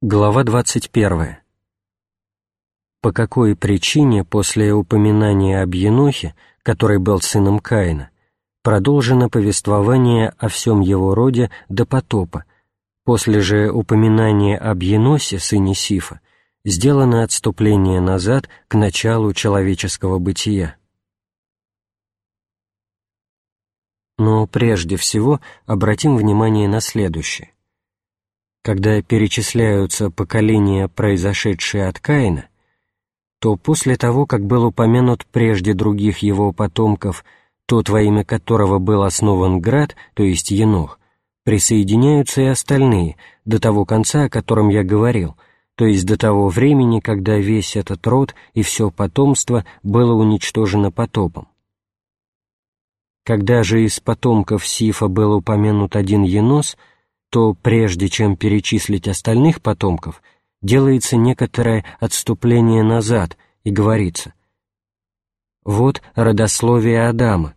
Глава 21. По какой причине после упоминания об Енохе, который был сыном Каина, продолжено повествование о всем его роде до потопа, после же упоминания об Еносе, сыне Сифа, сделано отступление назад к началу человеческого бытия. Но прежде всего обратим внимание на следующее когда перечисляются поколения, произошедшие от Каина, то после того, как был упомянут прежде других его потомков тот, во имя которого был основан град, то есть Енох, присоединяются и остальные, до того конца, о котором я говорил, то есть до того времени, когда весь этот род и все потомство было уничтожено потопом. Когда же из потомков Сифа был упомянут один Енос — то прежде чем перечислить остальных потомков, делается некоторое отступление назад и говорится «Вот родословие Адама,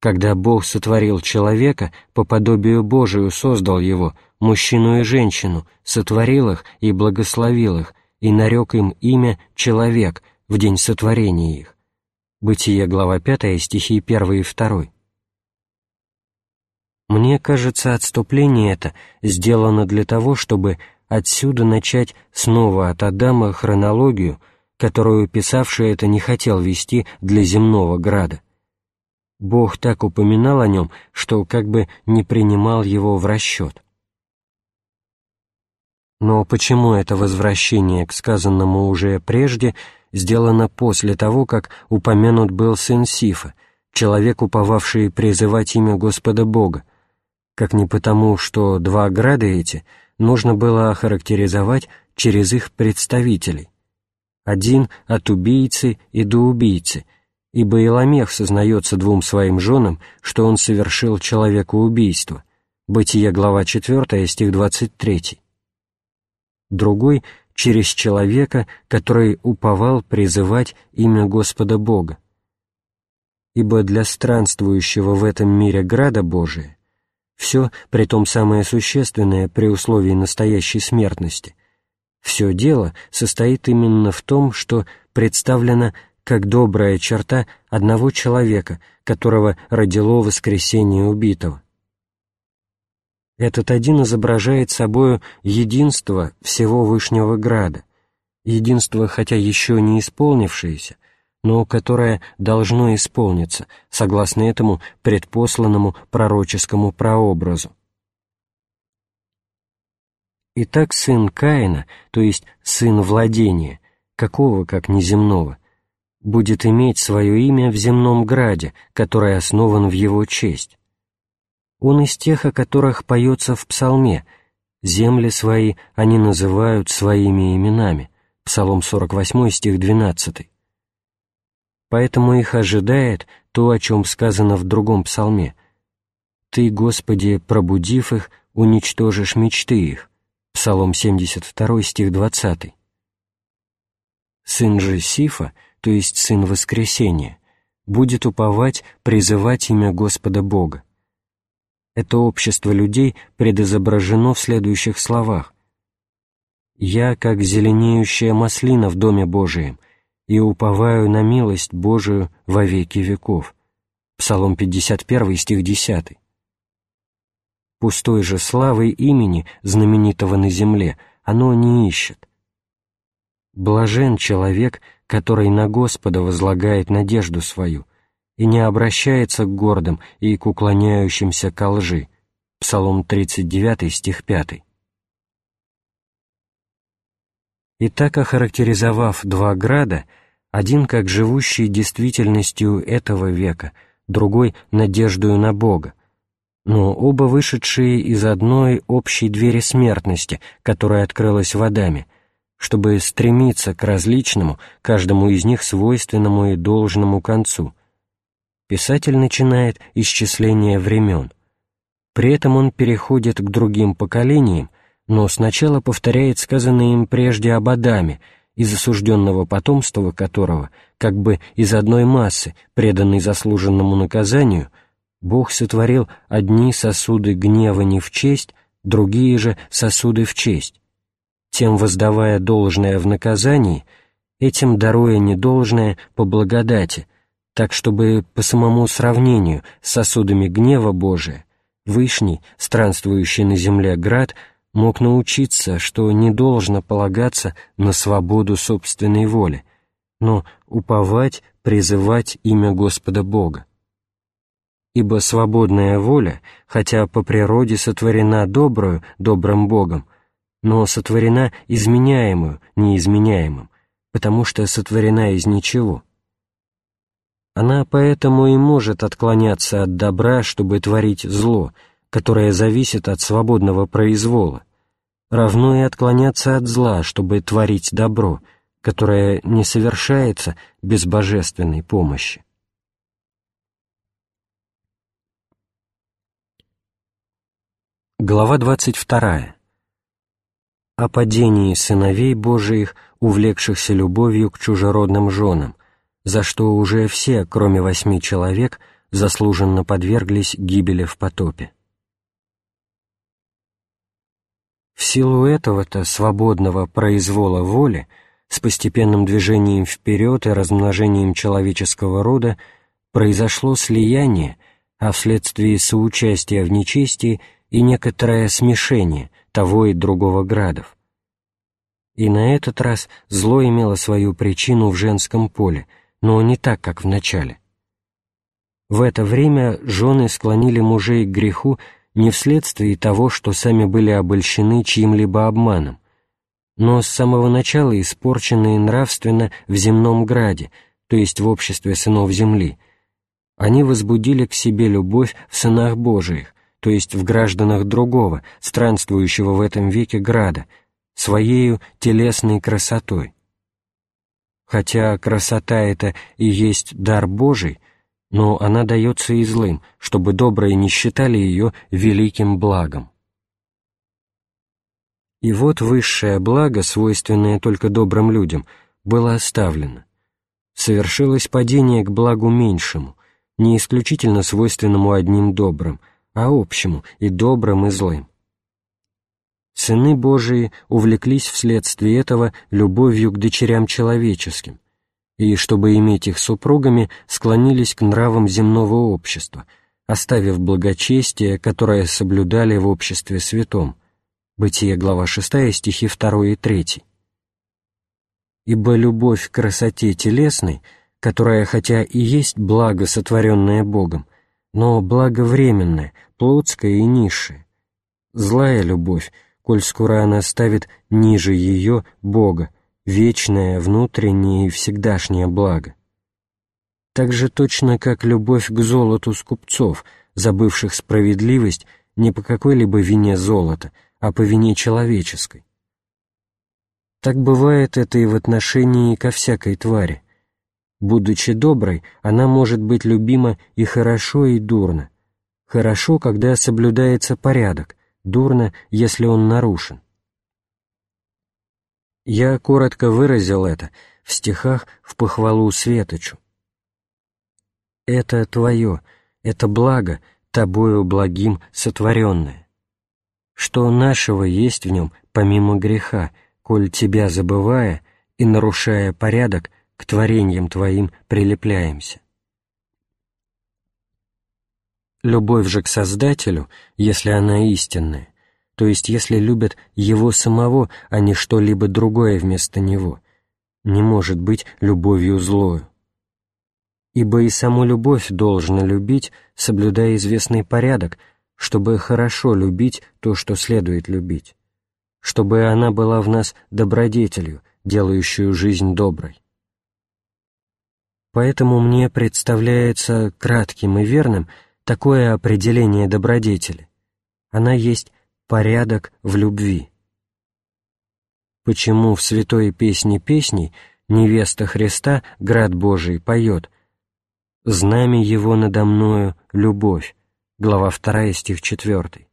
когда Бог сотворил человека, по подобию Божию создал его, мужчину и женщину, сотворил их и благословил их, и нарек им имя «человек» в день сотворения их». Бытие, глава 5, стихи 1 и 2. Мне кажется, отступление это сделано для того, чтобы отсюда начать снова от Адама хронологию, которую писавший это не хотел вести для земного града. Бог так упоминал о нем, что как бы не принимал его в расчет. Но почему это возвращение к сказанному уже прежде сделано после того, как упомянут был сын Сифа, человек, уповавший призывать имя Господа Бога, как не потому, что два града эти нужно было охарактеризовать через их представителей. Один от убийцы и до убийцы, ибо Иламех сознается двум своим женам, что он совершил человеку убийство. Бытие, глава 4, стих 23. Другой — через человека, который уповал призывать имя Господа Бога. Ибо для странствующего в этом мире града Божия все, при том самое существенное при условии настоящей смертности, все дело состоит именно в том, что представлено как добрая черта одного человека, которого родило воскресение убитого. Этот один изображает собою единство всего Вышнего Града, единство, хотя еще не исполнившееся, но которое должно исполниться, согласно этому предпосланному пророческому прообразу. Итак, сын Каина, то есть сын владения, какого как неземного, будет иметь свое имя в земном граде, который основан в его честь. Он из тех, о которых поется в псалме «Земли свои они называют своими именами» Псалом 48, стих 12 поэтому их ожидает то, о чем сказано в другом псалме. «Ты, Господи, пробудив их, уничтожишь мечты их» Псалом 72, стих 20. Сын же Сифа, то есть сын воскресения, будет уповать, призывать имя Господа Бога. Это общество людей предизображено в следующих словах. «Я, как зеленеющая маслина в Доме Божием, и уповаю на милость Божию во веки веков». Псалом 51, стих 10. Пустой же славой имени, знаменитого на земле, оно не ищет. Блажен человек, который на Господа возлагает надежду свою и не обращается к гордым и к уклоняющимся ко лжи. Псалом 39, стих 5. И так охарактеризовав два града, один как живущий действительностью этого века, другой — надеждою на Бога, но оба вышедшие из одной общей двери смертности, которая открылась в Адаме, чтобы стремиться к различному, каждому из них свойственному и должному концу. Писатель начинает исчисление времен. При этом он переходит к другим поколениям, но сначала повторяет сказанное им прежде об Адаме — из осужденного потомства которого, как бы из одной массы, преданной заслуженному наказанию, Бог сотворил одни сосуды гнева не в честь, другие же сосуды в честь. тем воздавая должное в наказании, этим даруя недолжное по благодати, так чтобы по самому сравнению с сосудами гнева Божия Вышний, странствующий на земле град, мог научиться, что не должно полагаться на свободу собственной воли, но уповать, призывать имя Господа Бога. Ибо свободная воля, хотя по природе сотворена добрую, добрым Богом, но сотворена изменяемую, неизменяемым, потому что сотворена из ничего. Она поэтому и может отклоняться от добра, чтобы творить зло, которое зависит от свободного произвола, равно и отклоняться от зла, чтобы творить добро, которое не совершается без божественной помощи. Глава 22. О падении сыновей Божиих, увлекшихся любовью к чужеродным женам, за что уже все, кроме восьми человек, заслуженно подверглись гибели в потопе. Силу этого-то свободного произвола воли, с постепенным движением вперед и размножением человеческого рода, произошло слияние, а вследствие соучастия в нечестии и некоторое смешение того и другого градов. И на этот раз зло имело свою причину в женском поле, но не так, как в начале. В это время жены склонили мужей к греху не вследствие того, что сами были обольщены чьим-либо обманом, но с самого начала испорченные нравственно в земном граде, то есть в обществе сынов земли, они возбудили к себе любовь в сынах Божиих, то есть в гражданах другого, странствующего в этом веке града, своею телесной красотой. Хотя красота эта и есть дар Божий, но она дается и злым, чтобы добрые не считали ее великим благом. И вот высшее благо, свойственное только добрым людям, было оставлено. Совершилось падение к благу меньшему, не исключительно свойственному одним добрым, а общему и добрым, и злым. Сыны Божии увлеклись вследствие этого любовью к дочерям человеческим – и, чтобы иметь их супругами, склонились к нравам земного общества, оставив благочестие, которое соблюдали в обществе святом. Бытие, глава 6, стихи 2 и 3. «Ибо любовь к красоте телесной, которая хотя и есть благо, сотворенное Богом, но благо временное, плотское и низшее. Злая любовь, коль скоро она ставит ниже ее Бога, вечное, внутреннее и всегдашнее благо. Так же точно, как любовь к золоту скупцов, забывших справедливость не по какой-либо вине золота, а по вине человеческой. Так бывает это и в отношении ко всякой твари. Будучи доброй, она может быть любима и хорошо, и дурно. Хорошо, когда соблюдается порядок, дурно, если он нарушен. Я коротко выразил это в стихах в похвалу Светочу. «Это твое, это благо, тобою благим сотворенное. Что нашего есть в нем, помимо греха, коль тебя забывая и нарушая порядок, к творениям твоим прилепляемся». Любовь же к Создателю, если она истинная, то есть если любят его самого, а не что-либо другое вместо него, не может быть любовью злою. Ибо и саму любовь должна любить, соблюдая известный порядок, чтобы хорошо любить то, что следует любить, чтобы она была в нас добродетелью, делающую жизнь доброй. Поэтому мне представляется кратким и верным такое определение добродетели. Она есть порядок в любви. Почему в святой песне песней невеста Христа, град Божий, поет «Знамя его надо мною — любовь», глава 2, стих 4.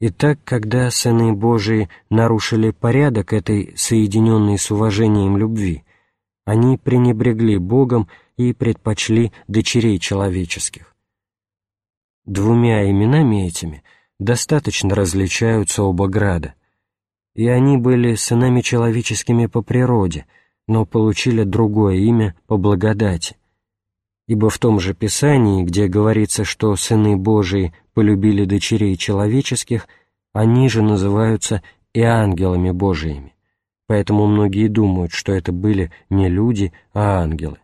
Итак, когда сыны Божии нарушили порядок этой соединенной с уважением любви, они пренебрегли Богом и предпочли дочерей человеческих. Двумя именами этими достаточно различаются оба града, и они были сынами человеческими по природе, но получили другое имя по благодати. Ибо в том же Писании, где говорится, что сыны Божии полюбили дочерей человеческих, они же называются и ангелами Божиими. Поэтому многие думают, что это были не люди, а ангелы.